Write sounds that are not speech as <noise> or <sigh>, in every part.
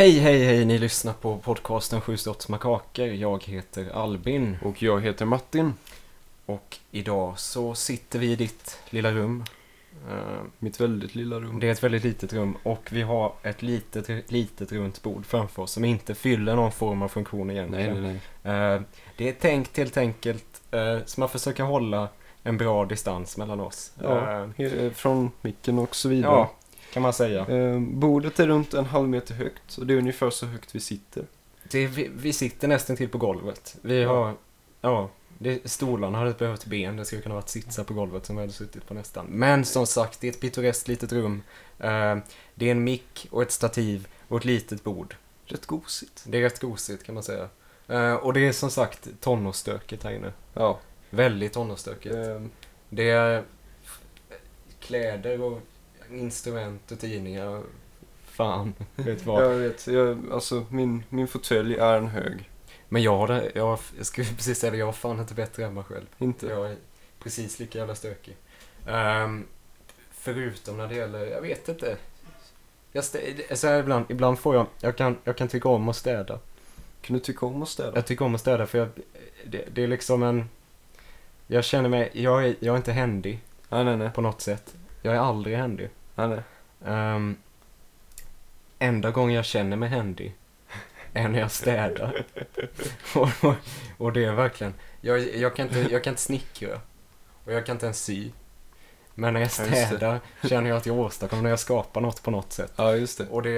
Hej, hej, hej! Ni lyssnar på podcasten Sju makaker. Jag heter Albin. Och jag heter Martin. Och idag så sitter vi i ditt lilla rum. Eh, Mitt väldigt lilla rum. Det är ett väldigt litet rum och vi har ett litet, litet runt bord framför oss som inte fyller någon form av funktion Nej, egentligen. nej, nej. Eh, Det är tänkt helt enkelt eh, så man försöker hålla en bra distans mellan oss. Ja. Eh, He- Från micken och så vidare. ja kan man säga. Eh, bordet är runt en halv meter högt och det är ungefär så högt vi sitter. Det, vi, vi sitter nästan till på golvet. Vi har, ja, det, stolarna hade behövt ben. Det skulle kunna varit sitsar på golvet som vi hade suttit på nästan. Men som sagt, det är ett pittoreskt litet rum. Eh, det är en mick och ett stativ och ett litet bord. Rätt gosigt. Det är rätt gosigt kan man säga. Eh, och det är som sagt tonårsstökigt här inne. Ja. Väldigt tonårsstökigt. Eh, Det är kläder och instrument och tidningar. Fan, vet vad. jag vet, jag, alltså min, min fåtölj är en hög. Men jag har det, jag, jag skulle <laughs> precis säga det, jag har fan inte bättre än mig själv. Inte? Jag är precis lika jävla stökig. Ehm, förutom när det gäller, jag vet inte. Jag stä- så här ibland, ibland får jag, jag kan, jag kan tycka om att städa. Kan du tycka om att städa? Jag tycker om att städa för jag, det, det är liksom en, jag känner mig, jag är, jag är inte händig Nej, nej, nej. på något sätt. Jag är aldrig händig. Um, enda gången jag känner mig händig <laughs> är när jag städar. <laughs> och, och, och det är verkligen, jag, jag, kan inte, jag kan inte snickra. Och jag kan inte ens sy. Men när jag Ja, städar känner jag att jag åstadkommer, när jag skapar något på något sätt. Ja, just det. Och det,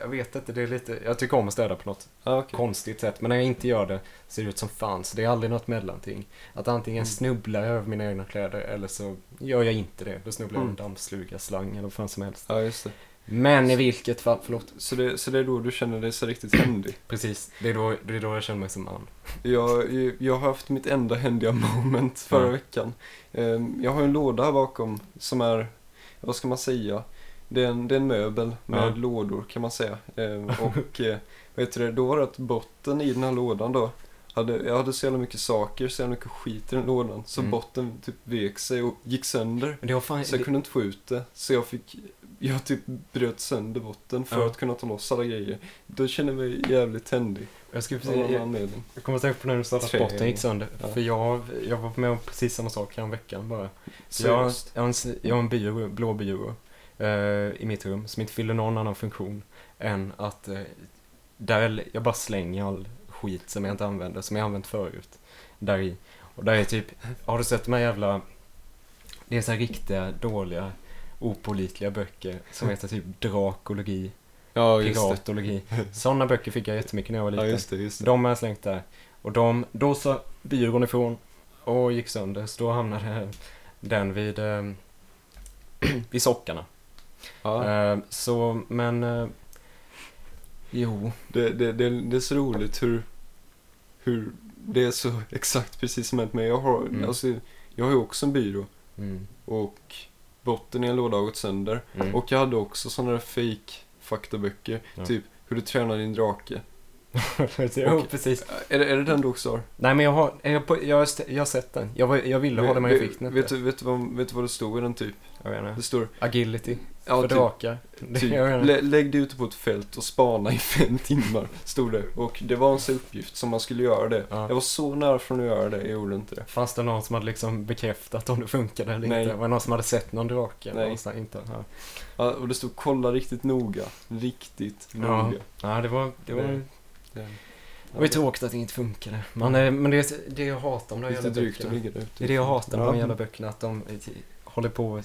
jag vet inte, det är lite, jag tycker om att städa på något Ja, okej. konstigt sätt. Men när jag inte gör det ser det ut som fan. Så det är aldrig något mellanting. Att antingen Mm. snubblar jag över mina egna kläder eller så gör jag inte det. Då snubblar jag en Mm. dammsluga, slang eller vad fan som helst. Ja, just det. Men i vilket fall, förlåt. Så, det. så det är då du känner dig så riktigt händig? <clears throat> Precis, det är då, det är då jag känner mig som man. Jag, jag har haft mitt enda händiga moment förra Ja. veckan. Ehm, Jag har en låda här bakom som är, vad ska man säga? Det är en, det är en möbel med Ja. lådor kan man säga. Ehm, Och eh, vad heter det, då var det att botten i den här lådan då, hade, jag hade så jävla mycket saker, så jävla mycket skit i den lådan. Så Mm. botten typ vek sig och gick sönder. Men det har fan... Så jag det, kunde inte få ut det. Så jag fick, jag typ bröt sönder botten för Ja. att kunna ta loss alla grejer. Då kände jag mig jävligt tändig. jag skulle precis... Jag, jag kommer att tänka på när du sa att Trä- botten gick sönder. Ja. För jag, jag var med om precis samma sak en veckan bara. Jag, Seriöst. jag, har en, jag har en byrå, blå byrå eh, i mitt rum som inte fyller någon annan funktion än att eh, där jag bara slänger all skit som jag inte använder, som jag använt förut, där i. Och där är typ, har du sett de här jävla, det är så här riktiga, dåliga, opålitliga böcker som heter typ drakologi, Ja, piratologi. Sådana böcker fick jag jättemycket när jag var Ja, liten. just det, just det. De har jag slängt där. Och de, då sa byrån ifrån och gick sönder. Så då hamnade den vid, eh, <clears throat> vid sockarna. Ja, Eh, så, men... Eh, jo. det, det, det, det är så roligt hur, hur det är så <laughs> exakt precis som hänt mig. Jag har, Mm. alltså, jag har ju också en byrå Mm. och botten i en låda har gått sönder. Mm. Och jag hade också sådana där fake faktaböcker. Ja. Typ hur du tränar din drake. <laughs> jo, Och- precis. Är det, är det den du också har? Nej, men jag har, jag, på- jag, jag har sett den. Jag, var, jag ville ha den men jag fick den vet, inte. du, vet, du vad, vet du vad det stod i den typ? Jag vet Det inte. står Agility. Ja, för typ, drakar. Typ, lä, lägg dig ute på ett fält och spana i <laughs> fem timmar. Stod det. Och det var en sån uppgift som man skulle göra det. Ja. Jag var så nära från att göra det, jag gjorde inte det. Fanns det någon som hade liksom bekräftat om det funkade eller Nej. inte? Var det någon som hade sett någon drake? Nej. Någonstans? Inte? Ja. Ja, och det stod kolla riktigt noga. Riktigt Ja. noga. ja, det var... Det var Det- Det, Det var ju tråkigt att det inte funkade. Man, är- men det är det jag hatar med de jävla böckerna. Det är det jag hatar Ja. de jävla böckerna. Att de eh, håller på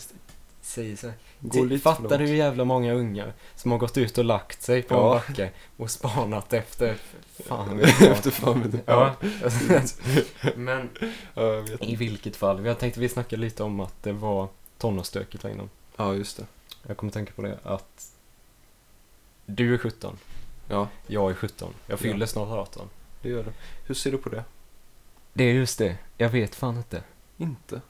säger så här. Lite Fattar du hur jävla många ungar som har gått ut och lagt sig på Ja. en backe och spanat efter... Fan vet. Efter fan vet. Ja. <laughs> men Ja, vet. i vilket fall. Jag tänkte vi snackade lite om att det var tonårsstökigt här innan. Ja, just det. Jag kommer tänka på det att du är 17. Ja, Jag är 17. Jag fyller Ja. snart 18. det gör det. Hur ser du på det? Det är just det. Jag vet fan inte. Inte.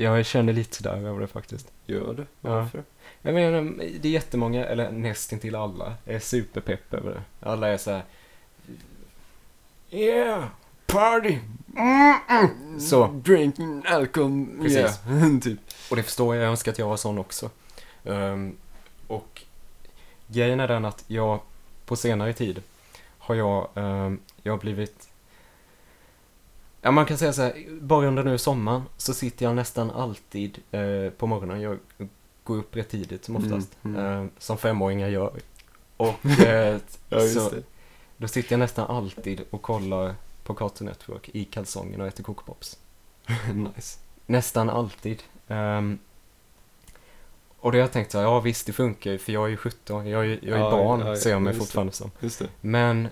Jag känner lite sådär över det faktiskt. Gör? Ja. Varför? Jag menar, det är jättemånga, eller nästintill alla, är superpepp över det. Alla är så här. Yeah, party! Mm-mm. Så. Drinking alcohol. Precis. Yeah. <laughs> typ. Och det förstår jag, jag önskar att jag var sån också. Ehm, och grejen är den att jag på senare tid har jag, eh, jag har blivit Ja, man kan säga så här, bara under nu sommaren så sitter jag nästan alltid eh, på morgonen. Jag går upp rätt tidigt som oftast, Mm, mm. Eh, som femåringar gör. Och <laughs> eh, Ja, så, då sitter jag nästan alltid och kollar på Cartoon Network i kalsongerna och äter Coco Pops. <laughs> nice. Nästan alltid. Ehm, och det har jag tänkt så här, ja visst det funkar ju, för jag är ju 17, jag är, jag är Ja, barn ja, ser jag mig just det. fortfarande som. Men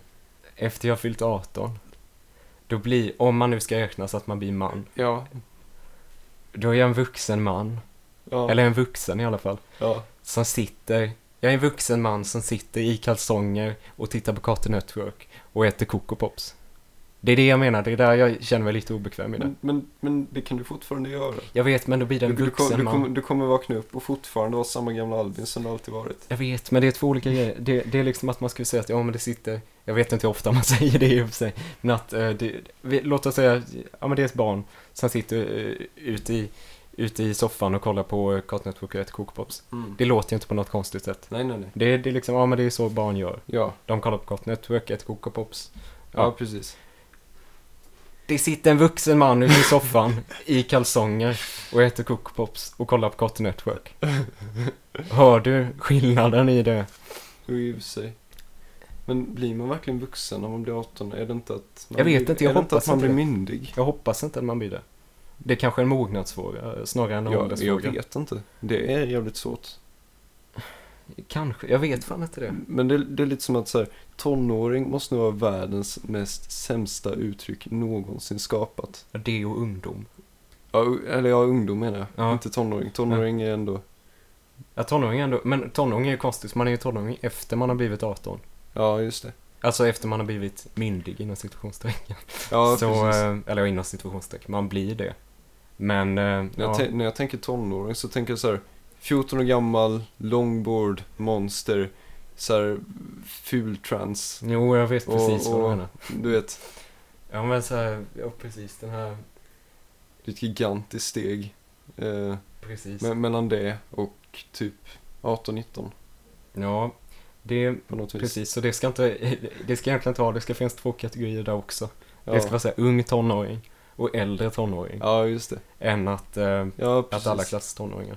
efter jag fyllt 18, då blir, om man nu ska räkna så att man blir man, Ja. då är jag en vuxen man, Ja. eller en vuxen i alla fall, ja. som sitter, jag är en vuxen man som sitter i kalsonger och tittar på Cartoon Network och äter Coco Pops. Det är det jag menar, det är där jag känner mig lite obekväm i det. Men, men, men det kan du fortfarande göra. Jag vet, men då blir det Du, en du, vuxen kom, du, man. kommer, du kommer vakna upp och fortfarande vara samma gamla Albin som du alltid varit. Jag vet, men det är två olika grejer. Det, det är liksom att man skulle säga att ja, men det sitter, jag vet inte hur ofta man <laughs> säger det i och för sig, men att eh, det, vi, låt oss säga, ja men det är ett barn som sitter uh, ute, i, ute i soffan och kollar på uh, Cartoon Network och äter Coco Pops. Det låter ju inte på något konstigt sätt. Nej, nej, nej. Det, det är liksom, ja men det är så barn gör. Ja, De kollar på Cartoon Network, äter Coco Pops. ja, Ja. precis. Det sitter en vuxen man ute i soffan i kalsonger och äter Coco Pops och kollar på Cartoon Network. <laughs> Hör du skillnaden i det? Jo, i sig. Men blir man verkligen vuxen när man blir 18? Är det inte att man Jag vet blir, inte, jag är det inte att hoppas man inte blir myndig? Jag hoppas inte att man blir det. Det är kanske är en mognadsfråga eh, snarare än en Jag, jag åldersfråga. vet inte. Det är jävligt svårt. Kanske, jag vet fan inte det. Men det, det är lite som att så här, tonåring måste nog vara världens mest sämsta uttryck någonsin skapat. Det och ungdom. Ja, eller ja, ungdom menar jag. Ja. Inte tonåring. Tonåring är ändå... Ja, tonåring ändå, men tonåring är ju konstigt, man är ju tonåring efter man har blivit 18. Ja, just det. Alltså efter man har blivit myndig inom situationstecken. Ja, Så, precis. eh, eller inom situationstecken, man blir det. Men, eh, När, jag ja, när jag tänker tonåring så tänker jag så här 14 år gammal, longboard, monster, så här fultrans. jo jag vet precis Och- vad du och- menar. Du vet, Ja men så här, ja precis den här, det är ett gigantiskt steg eh, precis. me- mellan det och typ 18-19 Ja, det, på något vis. precis, så det ska inte, <laughs> det ska egentligen inte vara, det ska finnas två kategorier där också. Ja. Det ska vara så här, ung tonåring och äldre tonåring. ja, just det. Än att, eh, Ja, att alla klassas tonåringar.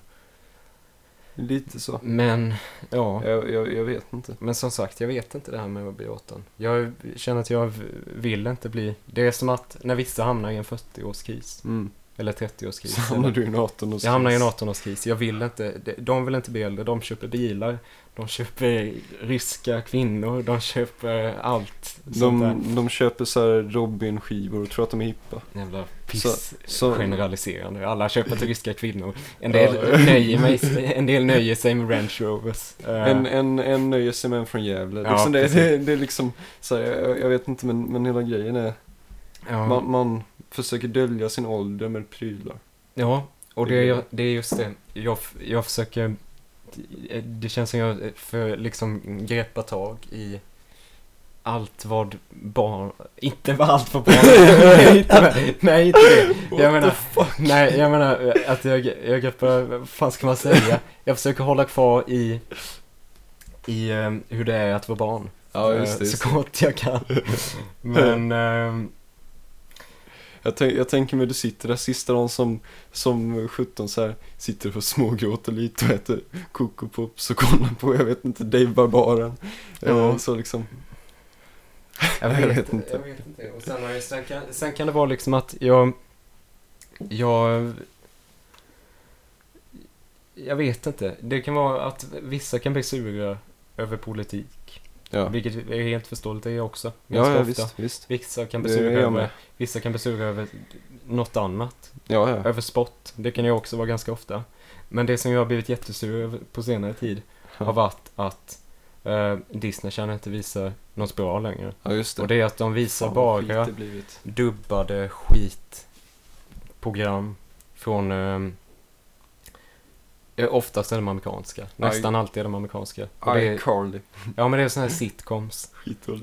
Lite så. Men, ja. Jag, jag, jag vet inte. Men som sagt, jag vet inte det här med att bli 18. Jag känner att jag vill inte bli... Det är som att när vissa hamnar i en 40-årskris. Mm. Eller 30-årskris. Så hamnar du i en 18 Jag hamnar i en 18-årskris. Jag vill inte... de- vill inte bli äldre. De köper bilar. De köper ryska kvinnor. De köper allt. de, de köper så här Robin-skivor och tror att de är hippa. Jävla piss Så- generaliserande. Alla köper till ryska kvinnor. En del, Ja. <laughs> nöjer, mig, en del nöjer sig med Range Rovers. Eh, En, en, en nöjer sig med en från Gävle. Ja, liksom det, det, det är liksom, så här, jag, jag vet inte men, men hela grejen är, ja. man, man försöker dölja sin ålder med prylar. Ja, och det är, det är just det. Jag, jag försöker... Det känns som jag för liksom greppa tag i allt vad barn... Inte vad allt vad barn... nej, <laughs> inte, nej, inte det. Jag menar, nej, jag menar att jag, jag greppar... Vad fan ska man säga? Jag försöker hålla kvar i... I eh, hur det är att vara barn. Ja, Eh, just det. Just Så gott jag kan. <laughs> Men... ehm, Jag, tänk, jag tänker mig du sitter där sista dagen som, som 17 så här, sitter och smågråter lite och äter Coco Pops och kollar på, jag vet inte, Dave Barbaren. Ja. Så liksom, Jag <laughs> Jag vet, vet inte. Jag vet inte. Och sen, jag- sen, kan, sen kan det vara liksom att jag... Jag... Jag vet inte. Det kan vara att vissa kan bli sura över politik. Ja. Vilket är helt förståeligt, det är också. Ja, Ganska ja ofta. visst, visst. Vissa kan jag över, vissa kan bli sura över något annat. Ja, ja. Över sport. Det kan jag också vara ganska ofta. Men det som jag har blivit jättesur över på senare tid har varit att eh, Disney Channel inte visar något bra längre. Ja, just det. Och det är att de visar Fan, bara dubbade skitprogram från eh, Oftast är de amerikanska. Nästan alltid är de amerikanska. Är, iCarly. ja men det är såna här sitcoms.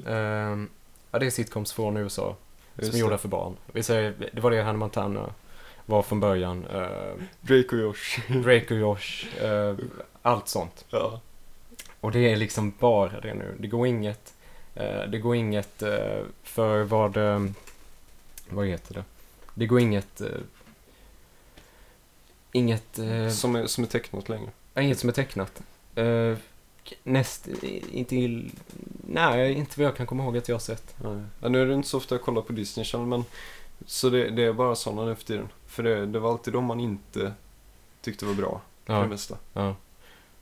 Ehm, ja det är sitcoms från USA. Just som är gjorda för barn. Vi säger, det var det Hannah Montana var från början. Uh, Drake och Josh. Drake och Josh. eh, allt sånt. Ja. Och det är liksom bara det nu. Det går inget, eh, det går inget eh, för vad, eh, vad heter det? Det går inget, eh, inget, eh, Som är, som är tecknat längre. Ja, inget som är tecknat. Uh, näst, inte nej, inte vad jag kan komma ihåg att jag har sett. Nej. Ja, nu är det inte så ofta jag kollar på Disney Channel men så det, det är bara sådana nu för tiden. För det, det var alltid de man inte tyckte var bra för det Ja, mesta. ja.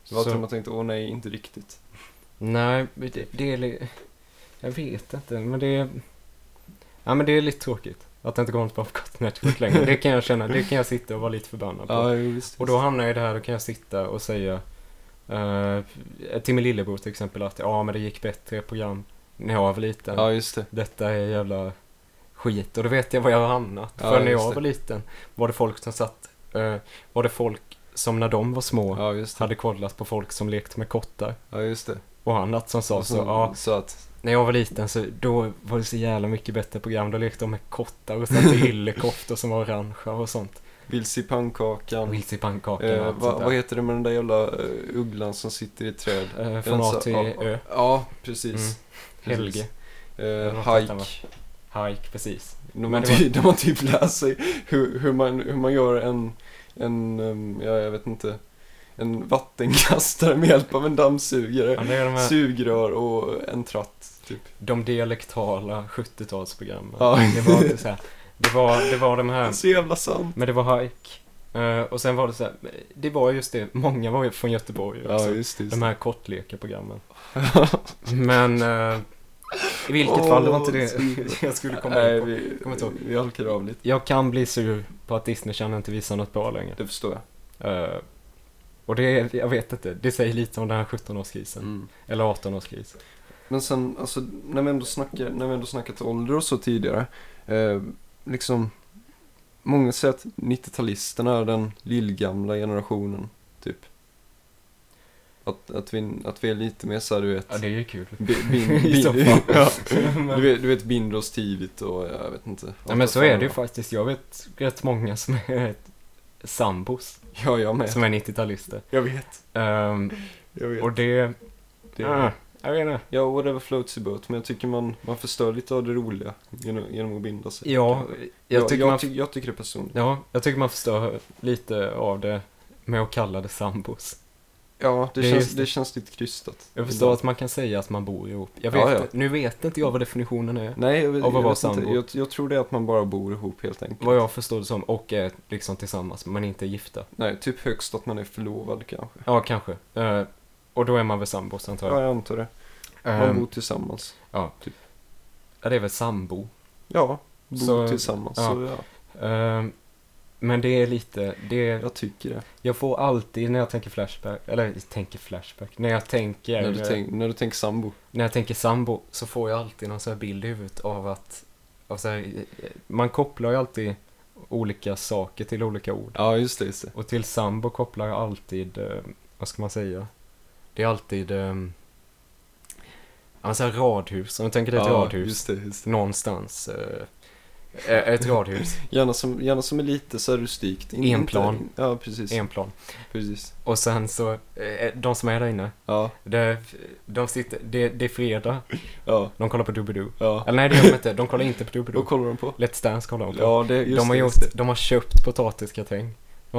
Det var alltid Så- man tänkte, åh nej, inte riktigt. Nej, det, det är Jag vet inte, men det. Ja, men det är lite tråkigt. Att det inte något på Cartoon Network längre. Det kan jag känna. Det kan jag sitta och vara lite förbannad på. Ja, visst. Och då hamnar jag i det här, då kan jag sitta och säga uh, till min lillebror till exempel att ja, men det gick bättre program när jag var liten. Ja, just det. Detta är jävla skit. Och då vet jag var jag har hamnat. Ja, För när jag det. var liten var det folk som satt, eh, var det folk som när de var små Ja, hade kollat på folk som lekte med kottar. Ja, just det. Och annat som sa Och så, ja, så att, när jag var liten så då var det så jävla mycket bättre program. Då lekte de med kottar och satte <laughs> yllekoftor som var orangea och sånt. vilse i pannkakan. Vilse i pannkakan Eh, allt vad, heter det med den där jävla uh, ugglan som sitter i ett träd? Eh, från A till ja, Ö. Ja, precis. Mm. Helge. Eh, hike. Hike, precis. De man, det var- <laughs> de man typ lär sig hur, hur, man, hur man gör en, en um, ja, jag vet inte, en vattenkastare med hjälp av en dammsugare, Ja, här, sugrör och en tratt. Typ. de dialektala 70-talsprogrammen. Ja. Det var inte så här, det var, det var de här <laughs> Så jävla sant. Men det var hike. Eh, och sen var det så här, det var just det, många var ju från Göteborg Ja, också. just det. Just de här kortlekarprogrammen. <laughs> Men eh, i vilket Åh, fall, det var inte det <laughs> jag skulle komma Nej, in på. vi, Kommer inte ihåg. vi halkar av lite. Jag kan bli sur på att Disney Channel inte visar något bra längre. Det förstår jag. Eh, och det, jag vet inte, det säger lite om den här 17-årskrisen. Mm. Eller 18-årskrisen. Men sen, alltså, när vi ändå snackar, när vi ändå snackat ålder och så tidigare. Eh, liksom, många säger att 90-talisterna är den lillgamla generationen, typ. Att, att, vi, att vi är lite mer såhär, du vet. Ja, det är ju kul. bi- bin, <laughs> bin, <laughs> ja, Men- <laughs> du, vet, du vet, binder oss tidigt och jag vet inte. Ja, men så är det ju faktiskt. Jag vet rätt många som är sambos, Ja, jag med. som är 90-talister. Jag vet. Ehm, Jag vet. och det, det ah, jag vet inte. Ja, whatever floats your boat. Men jag tycker man, man förstör lite av det roliga genom, genom att binda sig. Ja, jag jag, tycker jag, man, ty, jag tycker det personligt. ja, jag tycker man förstör lite av det med att kalla det sambos. Ja, det, Det känns, just- det känns lite krystat. Jag förstår att man kan säga att man bor ihop. Jag vet, Ja, ja. Nu vet inte jag vad definitionen är. Nej, jag, vet- Av att jag, vara sambo. Jag, jag tror det är att man bara bor ihop helt enkelt. Vad jag förstår det som. Och är liksom tillsammans, men inte gifta. Nej, typ högst att man är förlovad kanske. Ja, kanske. Eh, och då är man väl sambos antar Ja, jag. jag antar det. Man Ehm, bor tillsammans. ja. typ. Ja, det är väl sambo. Ja, bor Så- tillsammans. ja. Så ja, Ehm, men det är lite, det är, jag tycker det. jag får alltid när jag tänker flashback, eller tänker flashback, när jag tänker, När du, tänk, när du tänker sambo. när jag tänker sambo så får jag alltid någon sån här bild i huvudet av att, av så här, man kopplar ju alltid olika saker till olika ord. Ja, just det. Just det. Och till sambo kopplar jag alltid, eh, vad ska man säga? Det är alltid, eh, ja så här radhus, om du tänker dig ett ja, radhus Just det, just det. någonstans. Eh, ett radhus, <laughs> Gärna som, gärna som är lite så här rustikt. In- Enplan. inte- Ja, precis. en plan. precis. Och sen så, eh, de som är där inne, Ja, det, de sitter, det, det är fredag, ja, de kollar på Doobidoo. ja. Eller nej det gör de inte, de kollar inte på <laughs> Vad Doobidoo. kollar de på? Let's Dance kollar de på. Ja, det, just de, har det, gjort, just det. de har köpt potatisgratäng.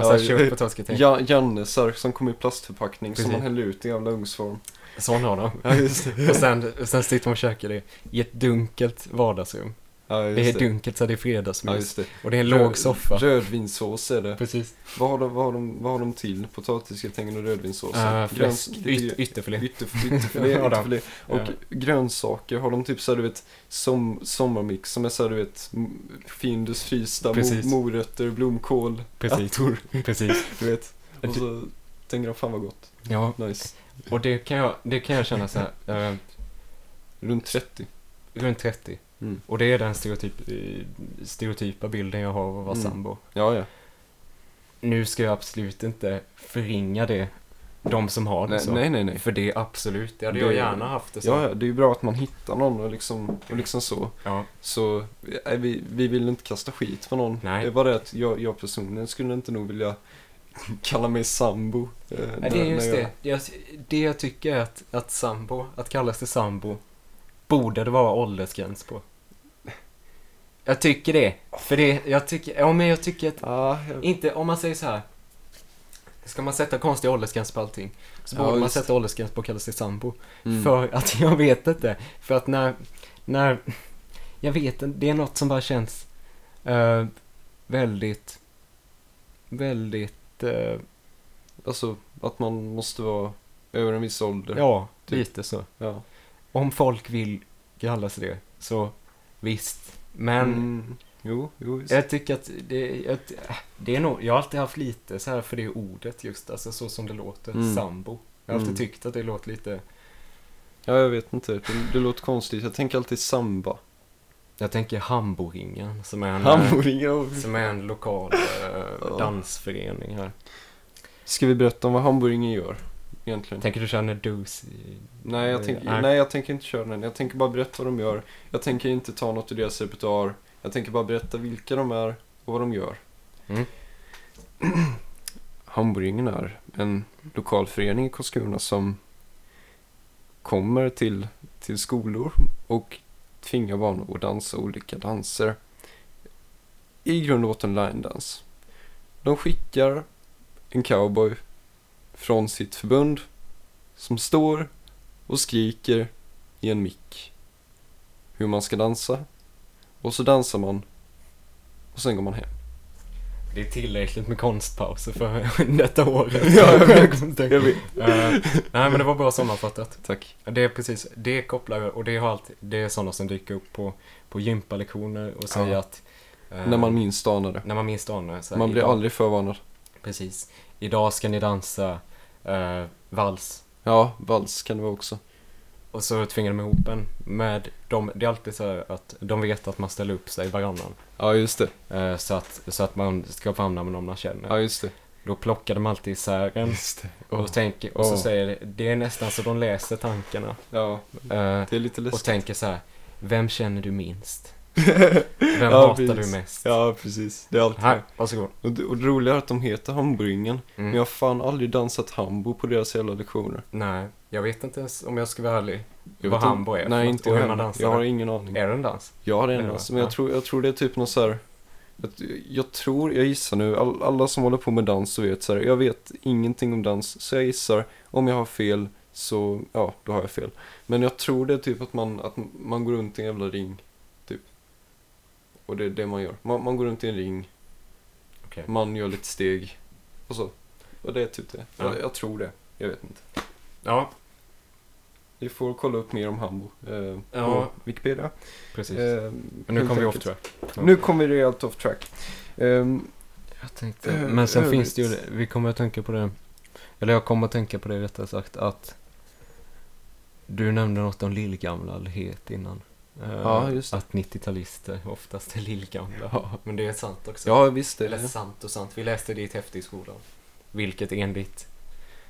Har Ja, det- potatisgratäng. Ja, Jannesar som kommer i plastförpackning Precis. som man häller ut i gamla ugnsform. Sån har de. Ja, just det. Och sen, sen sitter de och käkar det i ett dunkelt vardagsrum. Ja, Det är dunkelt så det är fredagsmys. Ja, det. och det är en Röd- låg soffa. Rödvinssås är det. Precis. Vad har de, vad har de, vad har de till? Potatisgratäng och rödvinssås? Uh, fläsk, yt, ytterfilé. Ytterf- ytterfilé, <laughs> då. ytterfilé. Och Ja. grönsaker, har de typ såhär du vet som, sommarmix som är såhär du vet Findus frysta, mo, morötter, blomkål, Precis. ärtor, Precis. <laughs> du vet. Och så tänker de fan vad gott, Ja, nice. och det kan jag, det kan jag känna så här, eh, Runt 30. runt 30. Mm. Och det är den stereotyp, eh, stereotypa bilden jag har av att vara Mm. sambo. Ja, ja. Nu ska jag absolut inte förringa det, de som har det Nej, så. nej, nej. nej. För det är absolut, det hade Det- jag gärna haft det så. Ja, ja, det är ju bra att man hittar någon och liksom, och liksom så. Ja. Så nej, vi, vi vill inte kasta skit på någon. Nej. Det är bara det att jag, jag personligen skulle inte nog vilja <laughs> kalla mig sambo. eh, Nej, det är just jag- det. Det jag, det jag tycker är att, att sambo, att kallas till sambo, borde det vara åldersgräns på. Jag tycker det. För det, jag tycker, ja men jag tycker att, Ja, jag... inte, om man säger så här. Ska man sätta konstig åldersgräns på allting, så Ja, borde man just. sätta åldersgräns på att kalla sig sambo. Mm. För att, jag vet inte. För att när, när, jag vet inte, det är något som bara känns eh, väldigt, väldigt, eh, Alltså, att man måste vara över en viss ålder. ja, Typ. lite så. Ja. Om folk vill kalla sig det, så visst. Men Mm. Jo, jo visst. jag tycker att det, jag, det är nog, jag har alltid haft lite så här för det ordet just, alltså så som det låter, Mm. sambo. Jag har alltid Mm. tyckt att det låter lite, Ja, jag vet inte. Det, det låter konstigt. Jag tänker alltid samba. jag tänker Hamboringen som är en, Hamburgare. som är en lokal eh, dansförening här. Ska vi berätta om vad hamburgaren gör? Egentligen. Tänker du köra i... Nej jag, tänker, Nej. jag tänker inte köra den. Jag tänker bara berätta vad de gör. Jag tänker inte ta något ur deras repertoar. Jag tänker bara berätta vilka de är och vad de gör. Mm. <clears throat> Hamburgingen är en lokalförening i Karlskrona som kommer till, till skolor och tvingar barn att dansa olika danser. I grund och botten line-dans. De skickar en cowboy från sitt förbund som står och skriker i en mick hur man ska dansa. Och så dansar man och sen går man hem. Det är tillräckligt med konstpauser för <laughs> detta året. <laughs> Ja, jag vet. Jag vet. nej, men det var bra sammanfattat. Tack. Det är precis, det kopplar och det har alltid, det är sådana som dyker upp på, på gympalektioner och säger Ja. att... eh, När man minst anar det. När man minst anar det. Man blir idag- aldrig förvarnad. Precis. Idag ska ni dansa eh, vals. Ja, vals kan det vara också. Och så tvingar de ihop en med dem. Det är alltid så att de vet att man ställer upp sig varannan. Ja, just det. Eh, så, att, så att man ska famna med någon man känner. Ja, just det. Då plockar de alltid isär en Just det. och, tänker, och så Åh. säger det, är nästan så de läser tankarna. Ja, Eh, det är lite och läskigt. tänker så här, vem känner du minst? <laughs> Vem Ja, hatar precis. du mest? Ja, precis. Det är alltid Här, varsågod. Och det, och det roliga är att de heter Hamburgingen. Mm. Men jag har fan aldrig dansat hambo på deras jävla lektioner. Nej, jag vet inte ens om jag ska vara ärlig. Jag Vad hambo är Nej, något inte jag heller. Jag har ingen aning. Är det en dans? Jag har Det en är dans, det, men jag ja. tror, jag tror det är typ någon så här. att- Jag tror, jag gissar nu, all, alla som håller på med dans så vet så här, jag vet ingenting om dans, så jag gissar, om jag har fel så, ja, då har jag fel. Men jag tror det är typ att man, att man går runt i en jävla ring. Och det är det man gör. Man, man går runt i en ring, Okej. man gör lite steg, och så. Och det är typ det. Ja. Jag, jag tror det, jag vet inte. Ja, Vi får kolla upp mer om hambo eh, Ja. på Wikipedia. precis. Eh, Men nu kommer vi off track. Nu kommer vi rejält off track. Ehm, Jag tänkte, Eh, men sen övrigt. finns det ju, vi kommer att tänka på det, eller jag kommer att tänka på det rättare sagt att du nämnde något om lillgamlalhet innan. Eh, Ja, just det. Att 90-talister oftast är lillgamla. Ja. <laughs> Men det är sant också. ja, visst är Eller det. sant och sant. Vi läste det i ett häfte i skolan. Vilket enligt,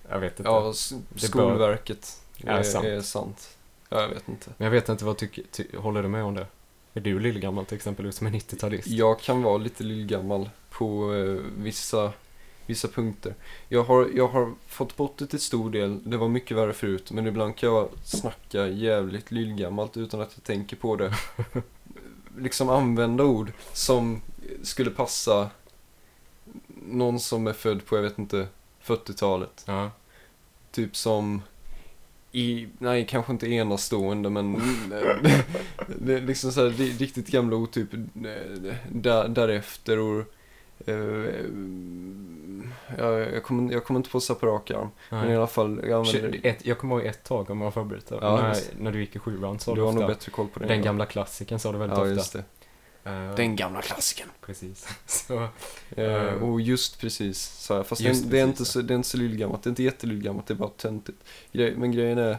jag vet inte. Ja, Skolverket Är är, sant. är sant. Ja, jag vet inte. Men jag vet inte vad tycker, ty, håller du med om det? Är du lillgammal till exempel, du som är 90-talist? Jag kan vara lite lillgammal på eh, vissa, vissa punkter. Jag har, jag har fått bort det till stor del. Det var mycket värre förut. Men ibland kan jag snacka jävligt lillgammalt utan att jag tänker på det. <laughs> liksom använda ord som skulle passa någon som är född på, jag vet inte, 40-talet. Ja. Typ som i, nej kanske inte enastående men <laughs> liksom så här, ri- riktigt gamla ord typ eh, där, därefter och eh, ja, jag, kommer, jag kommer inte på så på rak arm. Men i Nej. alla fall, jag använder Ett, jag kommer ihåg ett tag om jag får avbryta. Ja, när, när du gick i sjuan sa Du du har nog ofta. bättre koll på det. Den jag. gamla klassikern sa du väldigt Ja, ofta. just det. Eh, Den gamla klassiken. Precis. <laughs> Så, Eh, Eh, och just precis så här, fast just det, det, är precis, inte så, det är inte så lillgammalt, det är inte jättelillgammalt, det är bara töntigt. Grej, men grejen är,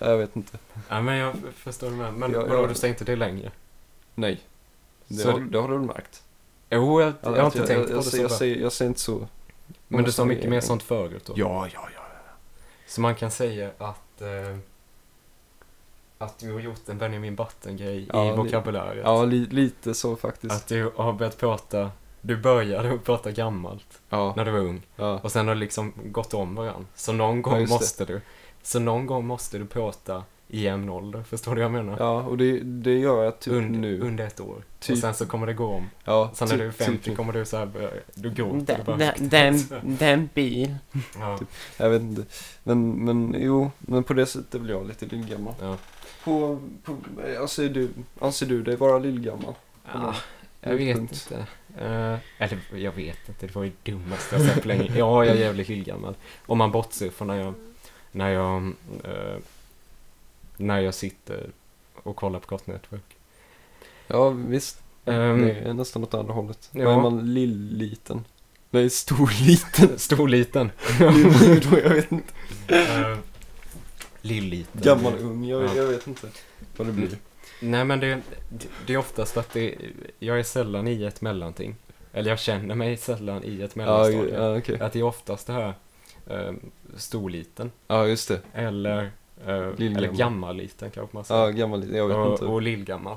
jag vet inte, ja, men jag förstår det med. Men Ja, vadå, ja. du säger inte det längre? nej. Det, Så- har, det har du väl märkt? Jo, jag, jag har inte jag, tänkt jag, på jag, det jag, bra. säger, jag säger inte så. Men du sa måste mycket jag- mer sånt förut då? Ja, ja, ja. Så man kan säga att eh, att du har gjort en Benjamin Button-grej Ja, i vokabuläret. Ja, li, lite så faktiskt. Att du har börjat prata du började prata gammalt Ja, när du var ung. ja. Och sen har det liksom gått om varandra. Så någon gång just det. måste du. Så någon gång måste du prata i jämn ålder. Förstår du vad jag menar? Ja, och det, det gör jag typ Und- nu. Under ett år. Typ. Och sen så kommer det gå om. Ja, Sen när typ- du är 50 typ- kommer du så här du gråter. du bara, Den, den, den bil. <laughs> ja, Jag vet inte. Men, men jo, men på det sättet blir jag lite lillgammal. ja. På, på, anser, du, anser du dig vara lillgammal? ja, jag vet Punkt. inte. Eh, eller jag vet inte, det var ju dummaste jag sett på länge. Ja, jag är jävligt lillgammal. Om man bortser från när jag, när jag, eh, när jag sitter och kollar på Cartoon Network. Ja, visst. Ehm, det är nästan åt andra hållet. ja. Vad är man lill-liten? Nej, stor-liten. <laughs> Storliten. Då, jag vet inte. uh, Lilliten. Gammal, ung, jag, Ja. jag vet inte vad det blir. Nej men det, det, är oftast att det, jag är sällan i ett mellanting. Eller jag känner mig sällan i ett Ja, mellanstadie. ja okej. Att det är oftast det här um, storliten. Ja, just det. Eller, Lillgammal. eller gammalliten kanske man säger. Ja, gammal, jag vet och, inte. och lillgammal.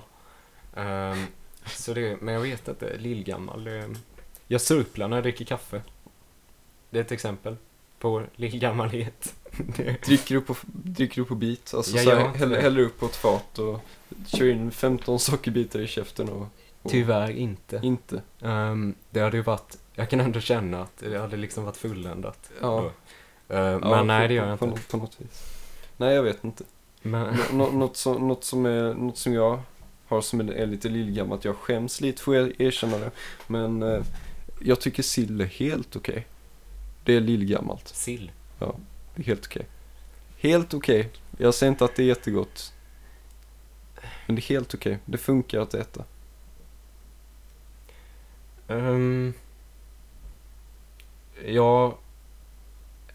Ehm, så det, men jag vet inte, lillgammal. Det, jag surplar när jag dricker kaffe. Det är ett exempel på lillgammalhet. <laughs> Dricker du på, dricker du på bit? Alltså Jag så här, häller, häller upp på ett fat och kör in 15 sockerbitar i käften och... och Tyvärr inte. Inte. Ehm, det hade ju varit, jag kan ändå känna att det hade liksom varit fulländat. Ja. Då. Ehm, Ja, men nej, det gör jag på, inte. På, på något vis. Nej, jag vet inte. Men, Nå, något, som, något, som är, något som jag har som är, lite lillgammalt, jag skäms lite för att erkänna det. Men eh, jag tycker sill är helt okej. Det är lillgammalt. sill. Det är helt okej. Helt okej. Jag säger inte att det är jättegott. Men det är helt okej. Det funkar att äta. Um, jag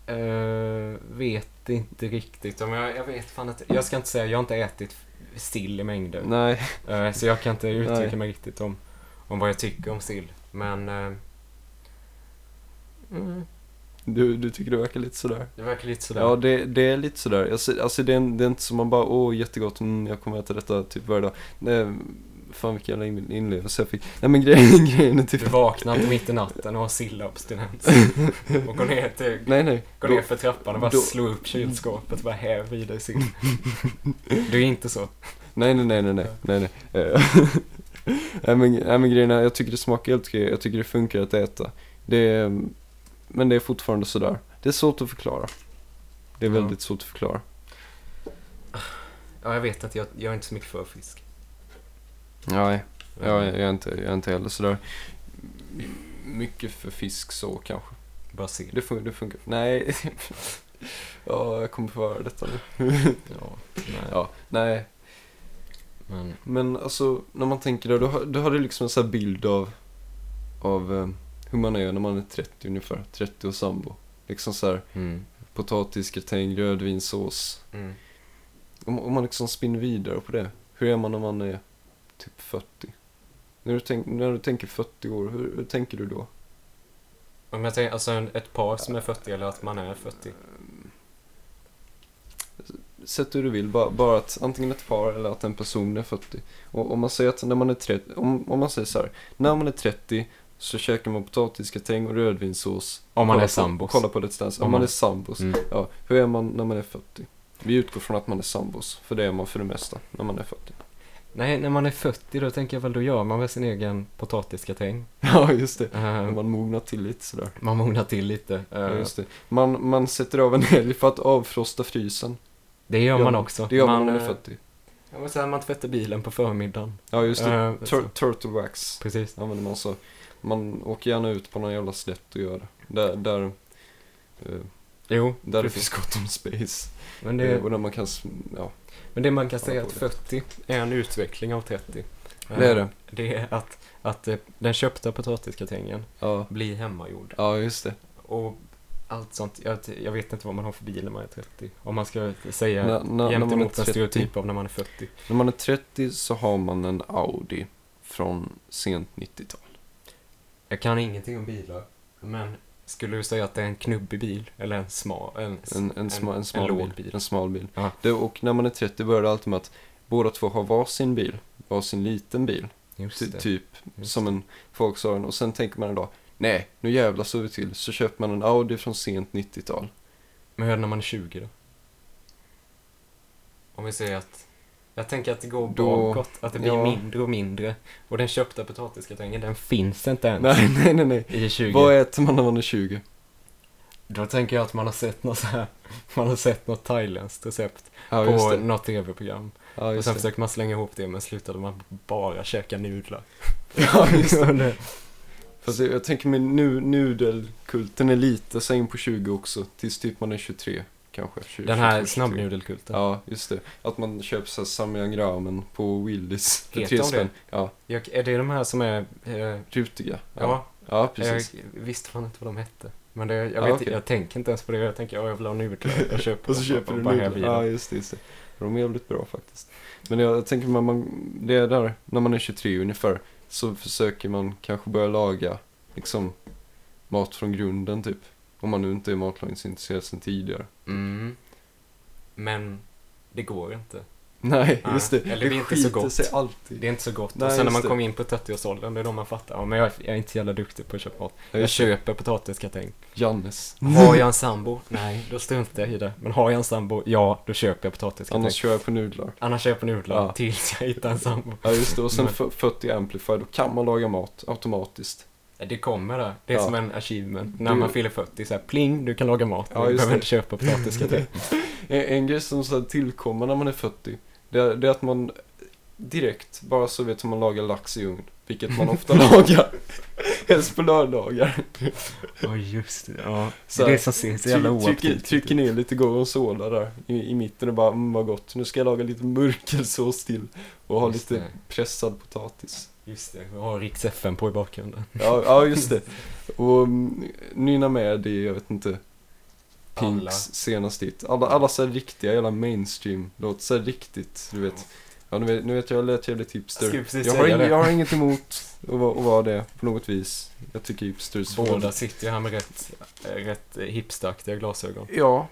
eh, vet inte riktigt om jag, jag vet fan inte. Jag ska inte säga, jag har inte ätit sill i mängder. Nej, Eh, så jag kan inte uttrycka Nej. mig riktigt om, om vad jag tycker om sill. Men eh, mm, du, du tycker det verkar lite sådär. det verkar lite sådär. Ja, det, det är lite sådär. Alltså, alltså det, är, det är inte som man bara, åh jättegott, mm, jag kommer äta detta typ varje dag. Nej, fan vilken jävla in- inlevelse jag fick. Nej men grejen, <laughs> grejen är typ, Du vaknar inte mitt i natten och har sillabstinens. <laughs> och går ner, till, nej nej. går Då- ner för trappan och bara då- slår upp kylskåpet och bara häver i dig sill. <laughs> Du är inte så. Nej, nej, nej, nej, nej, nej, nej. Eh, nej, men, nej, men grejen är, jag tycker det smakar helt okej, jag tycker det funkar att äta. Det är, men det är fortfarande sådär. Det är svårt att förklara. Det är Ja. väldigt svårt att förklara. Ja, jag vet att jag, jag är inte så mycket för fisk. Nej, jag, jag, är inte, jag är inte heller sådär mycket för fisk så kanske. Bara sill. Det, fun- det funkar. Nej. <laughs> ja, jag kommer få höra detta nu. <laughs> Ja, nej. ja, nej. Men, Men alltså, när man tänker då, har- då har du liksom en sån här bild av, av eh, hur man är när man är 30 ungefär. 30 och sambo. Liksom så här mm, potatisgratäng, rödvinssås. mm. Om, om man liksom spinner vidare på det. Hur är man när man är typ 40? När du, tänk, när du tänker 40 år, hur, hur tänker du då? Om jag tänker, alltså ett par som är 40 eller att man är 40. Sätt hur du vill, bara, bara att antingen ett par eller att en person är 40. Och om man säger att när man är 30, om, om man säger så här, när man är 30 så käkar man potatisgratäng och rödvinssås. Om man är på- sambos. Kolla på distans. Om, Om man man- är sambos. Mm. Ja, hur är man när man är 40? Vi utgår från att man är sambos, för det är man för det mesta när man är 40. Nej, när man är 40 då tänker jag väl då gör man väl sin egen potatisgratäng. <laughs> Ja, just det. Uh, man, man mognar till lite sådär. mognar till lite. Uh, Ja, just det. Man, man sätter av en helg för att avfrosta frysen. Det gör Ja, man också. Det gör man, när man eh, är 40. Ja, men här, man tvättar bilen på förmiddagen. Ja, just det. Eh, så. Tur- turtle wax Precis. använder man så. Man åker gärna ut på någon jävla slätt och gör det. Där, där, eh, Jo, där det finns gott om space. Men Eh, det, och där man kan, ja. Men det man kan säga att det. 40 är en utveckling av 30. Det är Eh, det. Det är att, att eh, den köpta potatisgratängen Ja, blir hemmagjord. ja just det. Och allt sånt. Jag, jag vet inte vad man har för bil när man är 30. Om man ska säga jämt är emot en 30, stereotyp av när man är 40. när man är 30 så har man en Audi från sent 90-tal. Jag kan ingenting om bilar. Men skulle du säga att det är en knubbig bil? Eller en smal? En, En, en, sma, en smal låg bil. bil. En smal bil. Det, och när man är 30 börjar det alltid med att båda två har varsin bil. Varsin liten bil. Ty, typ, Just som en Volkswagen. Och sen tänker man en dag, nej, nu jävlar så vi till. Så köper man en Audi från sent 90-tal. Men hur är det när man är 20 då? Om vi säger att... Jag tänker att det går Då- bakåt, att det blir ja. mindre och mindre. Och den köpta potatiskartongen, den finns inte ens Nej, nej, nej, nej. i 20. Vad äter man när man är 20? Då tänker jag att man har sett något så här, man har sett något thailändskt recept Ja, på det. något tv-program. Ja, Och sen det. försöker man slänga ihop det, men slutade man bara käka nudlar. <laughs> Ja, just det. <laughs> det. Fast jag, jag tänker mig nu, nudelkulten är lite så in på 20 också. Tills typ man är 23 kanske. 20, Den här 22, 23. snabbnudelkulten. Ja, just det. Att man köper så här Samyang ramen på Willys för tre spänn. det? Ja, Jag, är det de här som är... Eh, rutiga. ja, Ja, ja precis. jag visste fan inte vad de hette. Men det, jag, Ja, vet, okej. jag tänker inte ens på det. Jag tänker, ja, jag vill ha nudlar. Jag <laughs> köper Och så köper du nudlar. Ja, just det, just det. De är jävligt bra faktiskt. Men jag, jag tänker man, man, det är där, när man är 23 ungefär, så försöker man kanske börja laga liksom mat från grunden typ. Om man nu inte är matlagningsintresserad sedan tidigare. Mm. Men det går inte. Nej, Nej, just det. eller det är inte så gott. sig alltid. Det är inte så gott. Nej, och sen när man det. kommer in på 30-årsåldern, det är då man fattar. Ja, men jag, jag är inte så jävla duktig på att köpa mat. Ja, Jag det. köper potatisgratäng. Jannes. Har jag en sambo? Nej, då struntar jag i det. Men har jag en sambo? Ja, då köper jag potatisgratäng. Annars kör jag på nudlar. Annars köper jag nudlar Ja. tills jag hittar en sambo. Ja just det, och sen Men- för 40 Amplify, då kan man laga mat automatiskt. Det kommer där. Det är Ja. som en achievement. När Du- man fyller 40, så här, pling, du kan laga mat. Ja, du behöver det. inte köpa potatisgratäng. <laughs> En, en grej som så tillkommer när man är 40, det är, det är att man direkt, bara så vet hur man lagar lax i ugn. Vilket man ofta <laughs> lagar. Helst på lördagar. Ja, just det. Ja. Så det är det som ser så jävla Tryck- trycker, oaptitligt trycker ner lite gorgonzola där i, i mitten och bara, mm vad gott. Nu ska jag laga lite mörkelsås till. Och ha Just lite det. pressad potatis. Just det, jag har Riks FM på i bakgrunden. Ja, ja just det. Och mm, nynna med i, jag vet inte, Pinks Alla. senaste hit. Alla, alla så här riktiga jävla mainstream låt så här riktigt, du vet. Ja, nu vet, nu vet jag, lät jävligt Jag hipster. precis Jag har, ing, jag har inget emot att vara, att vara det på något vis. Jag tycker hipsters Båda sitter ju här med rätt, eh, rätt eh, hipsteraktiga glasögon, Ja,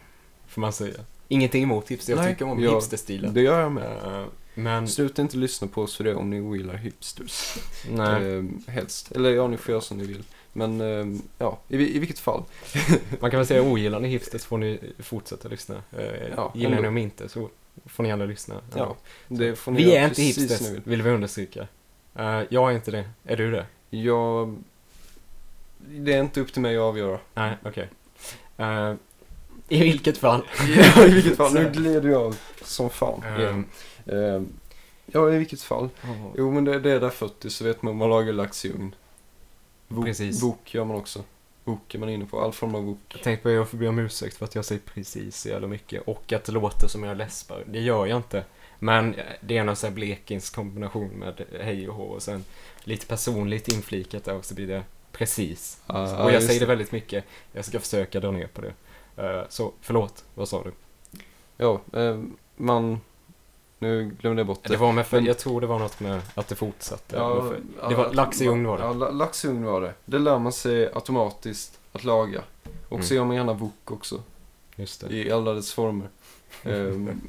får man säga. Ingenting emot hipster, jag Nej, tycker om ja, hipsterstilen. det gör jag med. Eh, Men, Sluta inte lyssna på oss för det om ni ogillar hipsters. <laughs> nej. Ehm, helst. Eller ja, ni får göra som ni vill. Men ehm, ja, i, i vilket fall. <laughs> Man kan väl säga ogillar ni hipsters får ni fortsätta lyssna. Eh, Ja, Gillar ni dem inte så får ni gärna lyssna. Ja, ni Vi är inte hipsters, vill. vill vi understryka. Eh, jag är inte det. Är du det? Jag... Det är inte upp till mig att avgöra. Nej, okej. Eh, I vilket fall. <laughs> ja, i vilket fall. Nu gled jag av som fan. Ehm, Ehm, ja, i vilket fall. Jo, men det, det är där 40 så vet man man lagar lax i ugn. Wok, Precis. Wok gör man också. Wok är man inne på. All form av wok. Jag tänkte på att jag får be om ursäkt för att jag säger precis så jävla mycket och att det låter som jag läspar. Det gör jag inte. Men det är någon sån här blekings kombination med hej och hå och sen lite personligt inflikat där och så blir det precis. Ja, och jag säger det väldigt mycket. Jag ska försöka dra ner på det. Eh, så förlåt, vad sa du? Ja, ehm, man... Nu glömde jag bort det. Det var med för, Men- jag tror det var något med att det fortsatte. Ja, det var lax i ugn var det. Ja, la- lax i ugn var det. Det lär man sig automatiskt att laga. Och så Mm. gör man gärna wok också. Just det. I alla dess former. <laughs> Ehm,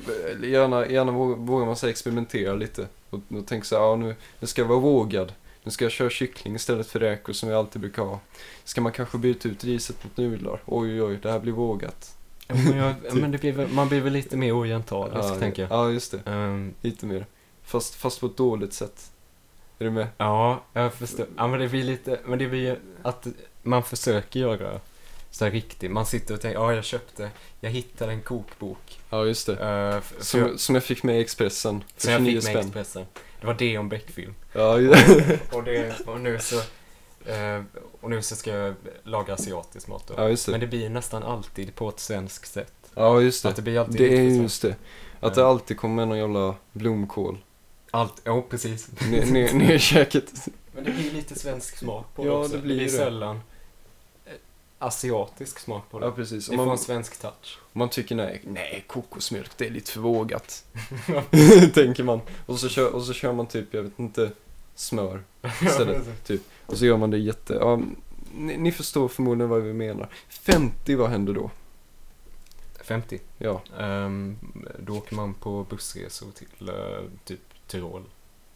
gärna, gärna vå- vågar man sig experimentera lite. Och, och tänka så här, ja nu, nu ska jag vara vågad. Nu ska jag köra kyckling istället för räkor som jag alltid brukar ha. Ska man kanske byta ut riset mot nudlar? Oj oj oj, det här blir vågat. Men, jag, ja, men blir, väl- man blir väl lite mer orientalisk, ja, tänker jag. Ja, just det. Ehm, Lite mer. Fast, fast på ett dåligt sätt. Är du med? Ja, jag förstår. Ja, men det blir lite, men det blir ju att man försöker göra så här riktigt. Man sitter och tänker, ja jag köpte, jag hittade en kokbok. Ja, just det. Uh, för, Som, som jag fick med i Expressen för som jag 29 fick med i spänn. Expressen. Det var det om Beck-film. Ja, <laughs> Och, det, och nu så, eh, och nu så ska jag laga asiatisk mat då. ja, just det. Men det blir nästan alltid på ett svenskt sätt. Ja, just Att det. det blir alltid Det är just det. Att det alltid kommer någon jävla blomkål Allt, ja precis. ner, ner, ner i <laughs> käket. Men det blir lite svensk smak på Ja, det också. det blir det. sällan eh, asiatisk smak på det. Ja, precis. det får man, en svensk touch. man tycker nej, nej, kokosmjölk, det är lite för vågat. <laughs> <laughs> Tänker man. Och så, kör, och så kör man typ, jag vet inte, smör istället. typ. Och så gör man det jätte... Ja, ni, ni förstår förmodligen vad vi menar. 50, vad händer då? 50. Ja, Ehm, då åker man på bussresor till eh, typ Tyrol.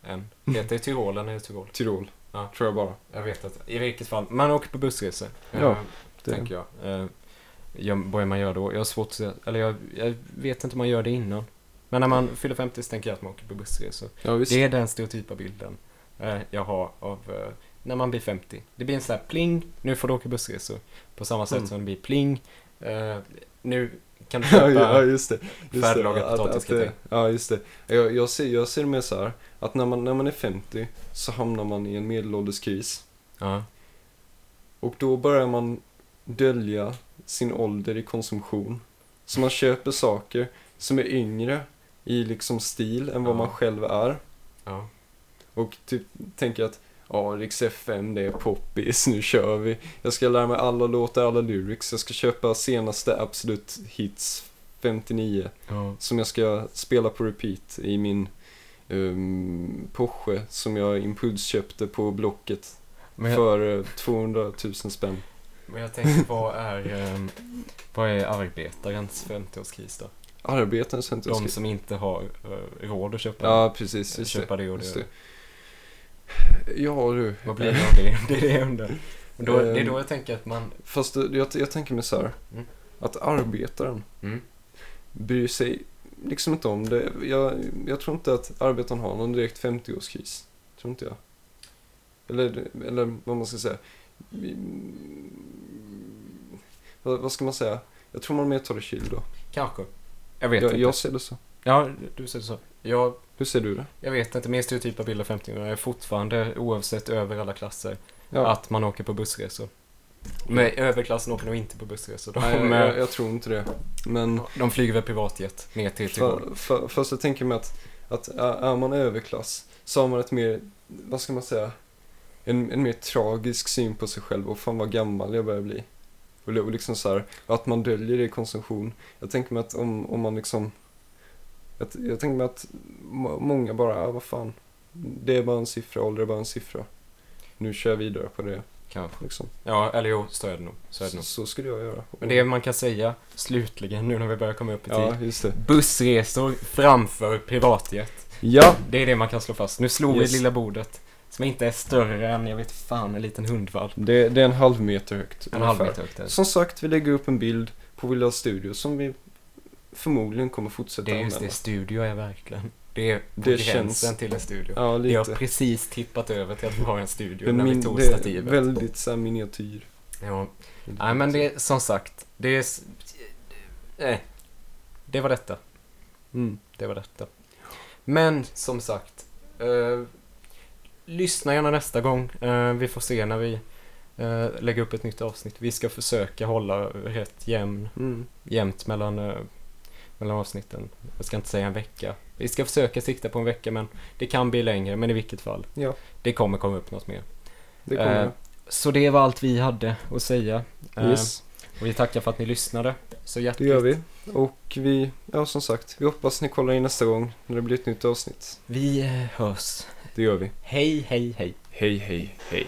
än. Heter det Tyrolen eller Tyrol? Tyrol, Ja. tror jag bara. Jag vet att i vilket fall, man åker på bussresor. Ja, eh, det- Tänker jag. Eh, jag. Börjar man göra då? Jag har svårt att se, eller jag, jag vet inte om man gör det innan. Men när man fyller 50 så tänker jag att man åker på bussresor. Ja, visst. Det är den stereotypa bilden eh, jag har av eh, när man blir 50. Det blir en sån här pling, nu får du åka bussresor. På samma sätt Mm. som det blir pling, eh, nu kan du <laughs> köpa... ja, just det. Just. Att- potatisgratäng. Ja, just det. Jag, jag, ser, jag ser det mer så här, att när man, när man är 50 så hamnar man i en medelålderskris. Ja, Och då börjar man dölja sin ålder i konsumtion. Så man köper saker som är yngre i liksom stil än vad Ja. man själv är. ja. Och typ tänker att ja, Rix FM det är poppis, nu kör vi. Jag ska lära mig alla låtar, alla lyrics. Jag ska köpa senaste Absolut Hits 59 ja. som jag ska spela på repeat i min um, Porsche som jag impulsköpte på Blocket jag, för eh, 200 000 spänn. men jag tänker, vad är, ehm, vad är arbetarens 50-årskris då? Arbetarens De 50 som inte har eh, råd att köpa, Ja, precis. Köpa det och det. det. Ja du. Vad blir det av det? Det är det jag undrar. Då, det är då jag tänker att man... Fast det- jag, jag tänker mig så här. Mm. Att arbetaren Mm, bryr sig liksom inte om det. Jag, jag tror inte att arbetaren har någon direkt 50-årskris. Tror inte jag. Eller, eller vad man ska säga. Vad, vad ska man säga? Jag tror man mer tar det chill då. kanske. Jag vet Jag, inte. jag ser det så. Ja, du säger så. Jag, Hur ser du det? jag vet inte, min stereotypa bild av 50-åringar är fortfarande, oavsett över alla klasser, Ja. att man åker på bussresor. Men överklassen åker nog inte på bussresor. Nej, jag, jag, tror inte det. Men de flyger väl privatjet ner till Tirol. för, för, först jag tänker mig att, att är man överklass så har man ett mer, vad ska man säga, en, en mer tragisk syn på sig själv och fan vad gammal jag börjar bli. Och, och liksom så här, att man döljer det i konsumtion. Jag tänker mig att om, om man liksom, att, jag tänker mig att må- många bara, ah, vad fan, det är bara en siffra, ålder är bara en siffra. Nu kör jag vidare på det. Kanske. Liksom. Ja, eller jo, så är det nog. Så är det Så, nog. så skulle jag göra. Men det man kan säga, slutligen, nu när vi börjar komma upp i tid. Ja, just det. Bussresor framför privatjet. Ja, Det är det man kan slå fast. Nu slår Yes. vi lilla bordet. Som inte är större än, jag vet fan, en liten hundvalp. det, det är en halv meter högt. En halv ungefär. meter högt. Som sagt, vi lägger upp en bild på Villa Studio som vi förmodligen kommer fortsätta Det är just det, använda. studio är verkligen. Det är på Det gränsen känns- till en studio. Ja, Det har lite. precis tippat över till att vi har en studio när vi min, tog det är stativet. väldigt så miniatyr. Ja. Nej men det är som sagt, det är... Eh, det var detta. Mm. Det var detta. Men som sagt, eh, lyssna gärna nästa gång. Eh, vi får se när vi eh, lägger upp ett nytt avsnitt. Vi ska försöka hålla rätt jämn, Mm. jämnt mellan, eh, mellan avsnitten. Jag ska inte säga en vecka. Vi ska försöka sikta på en vecka men det kan bli längre, men i vilket fall. Ja, Det kommer komma upp något mer. det kommer Eh, Så det var allt vi hade att säga. det. Eh, Yes, Och vi tackar för att ni lyssnade. Så det hjärtligt. gör vi. Och vi, ja som sagt, vi hoppas ni kollar in nästa gång när det blir ett nytt avsnitt. Vi eh, hörs. Det gör vi. Hej, hej, hej. Hej, hej, hej.